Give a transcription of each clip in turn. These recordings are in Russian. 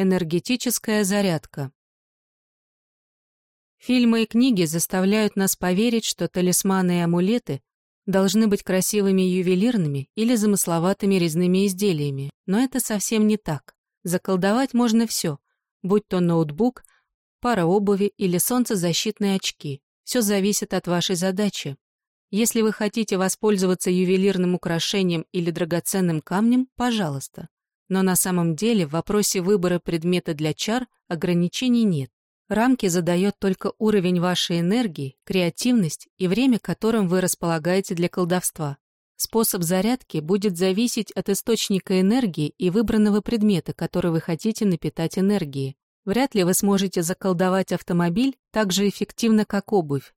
Энергетическая зарядка. Фильмы и книги заставляют нас поверить, что талисманы и амулеты должны быть красивыми ювелирными или замысловатыми резными изделиями, но это совсем не так. Заколдовать можно все, будь то ноутбук, пара обуви или солнцезащитные очки. Все зависит от вашей задачи. Если вы хотите воспользоваться ювелирным украшением или драгоценным камнем, пожалуйста. Но на самом деле в вопросе выбора предмета для чар ограничений нет. Рамки задает только уровень вашей энергии, креативность и время, которым вы располагаете для колдовства. Способ зарядки будет зависеть от источника энергии и выбранного предмета, который вы хотите напитать энергией. Вряд ли вы сможете заколдовать автомобиль так же эффективно, как обувь.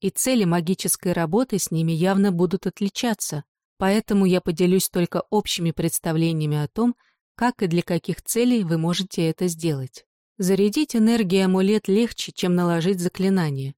И цели магической работы с ними явно будут отличаться, поэтому я поделюсь только общими представлениями о том, как и для каких целей вы можете это сделать. Зарядить энергией амулет легче, чем наложить заклинание.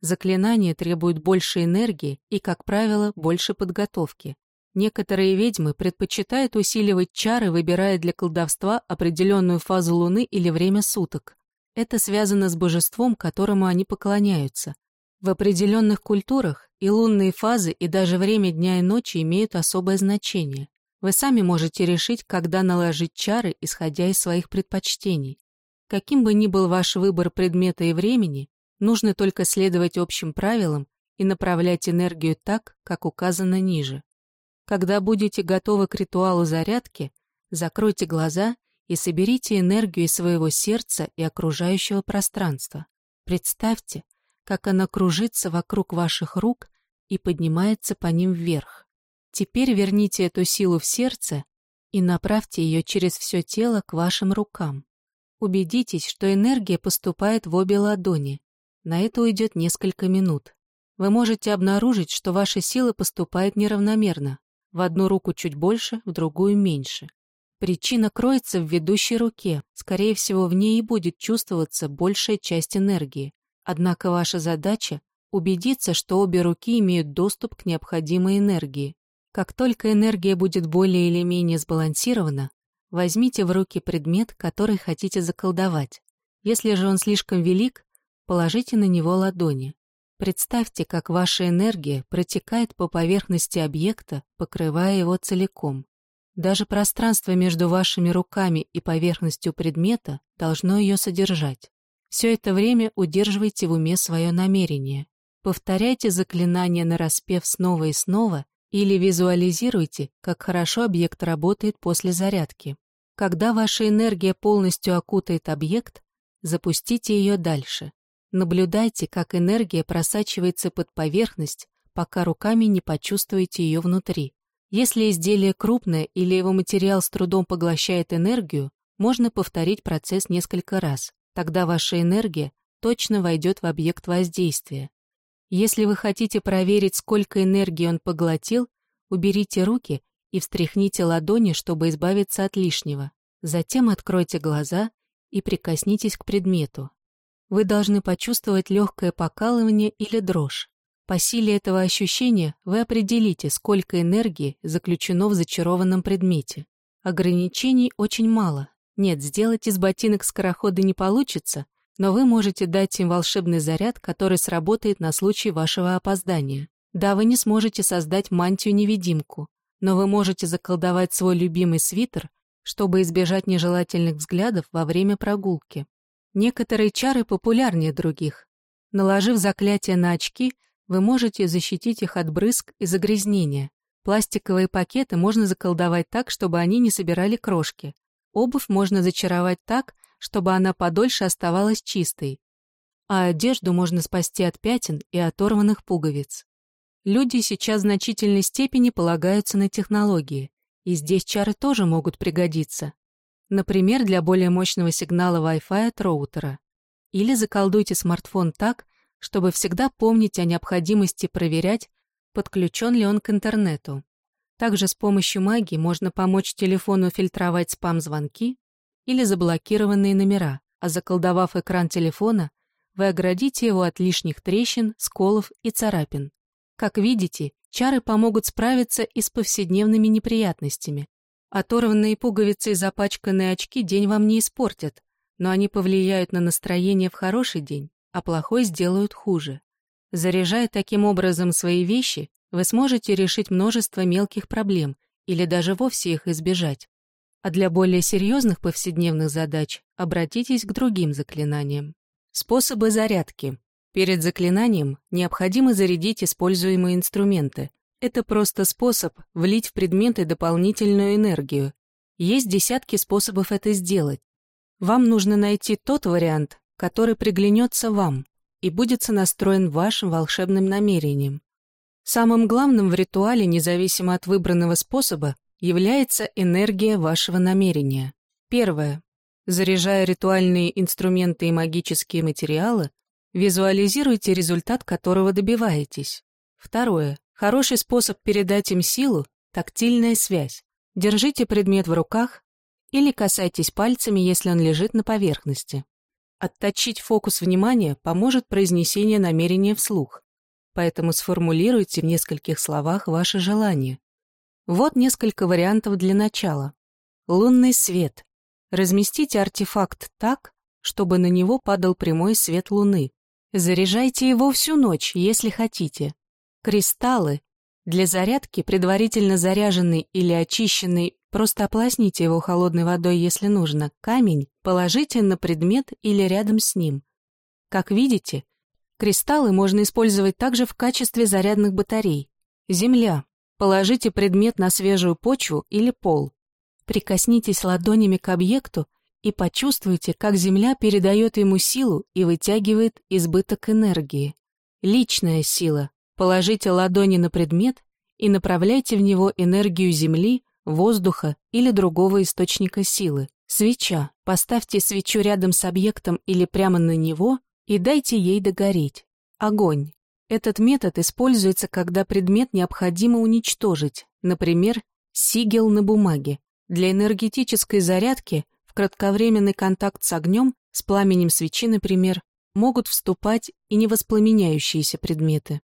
Заклинание требует больше энергии и, как правило, больше подготовки. Некоторые ведьмы предпочитают усиливать чары, выбирая для колдовства определенную фазу Луны или время суток. Это связано с божеством, которому они поклоняются. В определенных культурах и лунные фазы, и даже время дня и ночи имеют особое значение. Вы сами можете решить, когда наложить чары, исходя из своих предпочтений. Каким бы ни был ваш выбор предмета и времени, нужно только следовать общим правилам и направлять энергию так, как указано ниже. Когда будете готовы к ритуалу зарядки, закройте глаза и соберите энергию из своего сердца и окружающего пространства. Представьте, как она кружится вокруг ваших рук и поднимается по ним вверх. Теперь верните эту силу в сердце и направьте ее через все тело к вашим рукам. Убедитесь, что энергия поступает в обе ладони. На это уйдет несколько минут. Вы можете обнаружить, что ваша сила поступает неравномерно. В одну руку чуть больше, в другую меньше. Причина кроется в ведущей руке. Скорее всего, в ней и будет чувствоваться большая часть энергии. Однако ваша задача – убедиться, что обе руки имеют доступ к необходимой энергии. Как только энергия будет более или менее сбалансирована, возьмите в руки предмет, который хотите заколдовать. Если же он слишком велик, положите на него ладони. Представьте, как ваша энергия протекает по поверхности объекта, покрывая его целиком. Даже пространство между вашими руками и поверхностью предмета должно ее содержать. Все это время удерживайте в уме свое намерение. Повторяйте заклинание нараспев снова и снова или визуализируйте, как хорошо объект работает после зарядки. Когда ваша энергия полностью окутает объект, запустите ее дальше. Наблюдайте, как энергия просачивается под поверхность, пока руками не почувствуете ее внутри. Если изделие крупное или его материал с трудом поглощает энергию, можно повторить процесс несколько раз. Тогда ваша энергия точно войдет в объект воздействия. Если вы хотите проверить, сколько энергии он поглотил, уберите руки и встряхните ладони, чтобы избавиться от лишнего. Затем откройте глаза и прикоснитесь к предмету. Вы должны почувствовать легкое покалывание или дрожь. По силе этого ощущения вы определите, сколько энергии заключено в зачарованном предмете. Ограничений очень мало. Нет, сделать из ботинок скорохода не получится, но вы можете дать им волшебный заряд, который сработает на случай вашего опоздания. Да, вы не сможете создать мантию-невидимку, но вы можете заколдовать свой любимый свитер, чтобы избежать нежелательных взглядов во время прогулки. Некоторые чары популярнее других. Наложив заклятие на очки, вы можете защитить их от брызг и загрязнения. Пластиковые пакеты можно заколдовать так, чтобы они не собирали крошки. Обувь можно зачаровать так, чтобы она подольше оставалась чистой, а одежду можно спасти от пятен и оторванных пуговиц. Люди сейчас в значительной степени полагаются на технологии, и здесь чары тоже могут пригодиться. Например, для более мощного сигнала Wi-Fi от роутера. Или заколдуйте смартфон так, чтобы всегда помнить о необходимости проверять, подключен ли он к интернету. Также с помощью магии можно помочь телефону фильтровать спам-звонки или заблокированные номера, а заколдовав экран телефона, вы оградите его от лишних трещин, сколов и царапин. Как видите, чары помогут справиться и с повседневными неприятностями. Оторванные пуговицы и запачканные очки день вам не испортят, но они повлияют на настроение в хороший день, а плохой сделают хуже. Заряжая таким образом свои вещи, вы сможете решить множество мелких проблем или даже вовсе их избежать. А для более серьезных повседневных задач обратитесь к другим заклинаниям. Способы зарядки. Перед заклинанием необходимо зарядить используемые инструменты. Это просто способ влить в предметы дополнительную энергию. Есть десятки способов это сделать. Вам нужно найти тот вариант, который приглянется вам и будет сонастроен вашим волшебным намерением. Самым главным в ритуале, независимо от выбранного способа, является энергия вашего намерения. Первое. Заряжая ритуальные инструменты и магические материалы, визуализируйте результат, которого добиваетесь. Второе. Хороший способ передать им силу – тактильная связь. Держите предмет в руках или касайтесь пальцами, если он лежит на поверхности. Отточить фокус внимания поможет произнесение намерения вслух, поэтому сформулируйте в нескольких словах ваше желание. Вот несколько вариантов для начала. Лунный свет. Разместите артефакт так, чтобы на него падал прямой свет луны. Заряжайте его всю ночь, если хотите. Кристаллы. Для зарядки предварительно заряженный или очищенный, просто ополосните его холодной водой, если нужно, камень положите на предмет или рядом с ним. Как видите, кристаллы можно использовать также в качестве зарядных батарей. Земля. Положите предмет на свежую почву или пол. Прикоснитесь ладонями к объекту и почувствуйте, как Земля передает ему силу и вытягивает избыток энергии. Личная сила. Положите ладони на предмет и направляйте в него энергию Земли, воздуха или другого источника силы. Свеча. Поставьте свечу рядом с объектом или прямо на него и дайте ей догореть. Огонь. Этот метод используется, когда предмет необходимо уничтожить, например, сигел на бумаге. Для энергетической зарядки в кратковременный контакт с огнем, с пламенем свечи, например, могут вступать и невоспламеняющиеся предметы.